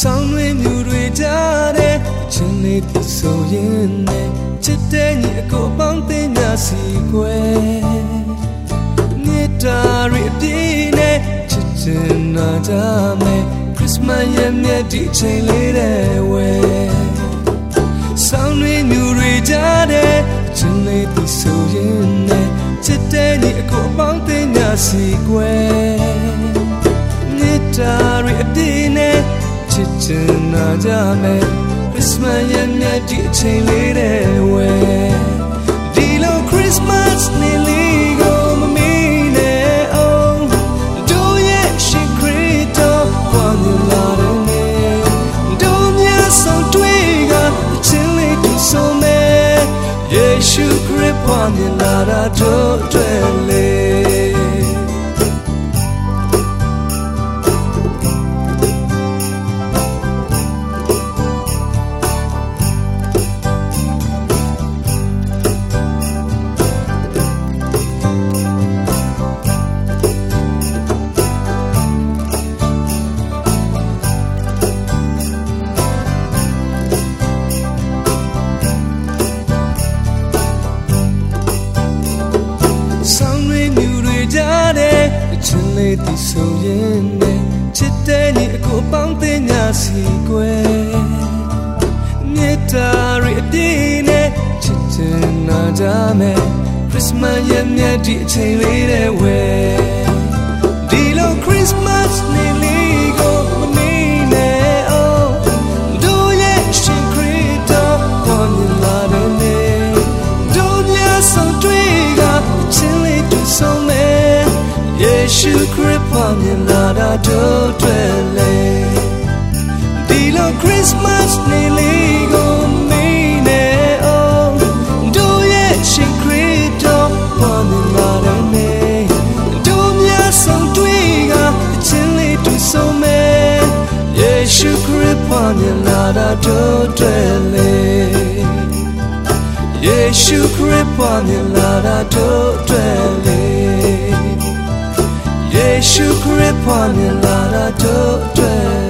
ဆောင်းတွေမြူတွေကြားတဲ့အချင်းလေးဒီဆိုရင်နဲ့ချစ်တဲ့ညီအကိုပေါင်းတင်ညာစီကွယ်မြေတားရီအပြည့်နဲ့ချစ်ချင်နာကြမယ်ခရစ်စမတ်ရဲ့မြတ်ဒီချိန်လေးတဲ့ဝဲဆောင်းတွေမြူတွေကြားတဲ့အချင်းလေးဒီဆိုရင်နဲ့ချစ်တဲ့ညီအကိုပေါင်းတင်ညာစီကွယ် င်နာကြမယ် Christmas ရဲ့မြတ်ဒီအချိန်လေးတဲ့ဝဲဒီလို Christmas နေ့လေးကိုမမီးနဲ့အောင်တို့ရဲ့ရှင်ခရစ်တော်ဝမ်းမြေလာတဲ့နေ့တို့မြတ်ဆုံးတွေ့ကအချင်းလေးဒီဆုံးမဲ့ယေရှုခရစ်ဝမ်းမြေလာတာတို့တွေ့လေ ချင်းလေးတီဆိုရင်နဲ့ချစ်တဲ့ညီအကိုပေါင်းတင်ညာစီကွယ်မြေတားရီအပြည့်နဲ့ချစ်ချင်နာကြမယ် Christmas ရဲ့မြတ်ဒီအချိန်လေးတဲ့ဝဲဒီ ရှုခရစ်ပေါ်မြင်လာတာတို့တွေ့လေဒီလို Christmas နေ့လေးကိုမီးနဲ့အောင်တို့ရဲ့ရှင်ခရစ်တော်ပေါ်မြင်လာတဲ့နေ့တို့မြတ်ဆုံးတွေ့ကအချင်းလေးတူဆုံးမယ်ယေရှုခရစ်ပေါ်မြင်လာတာတို့တွေ့လေယေရှုခရစ်ပေါ်မြင်လာတာတို့တွေ့လေယေ ရှုခရစ်ဖွာမြင်လာတာတို့တွေ့လေ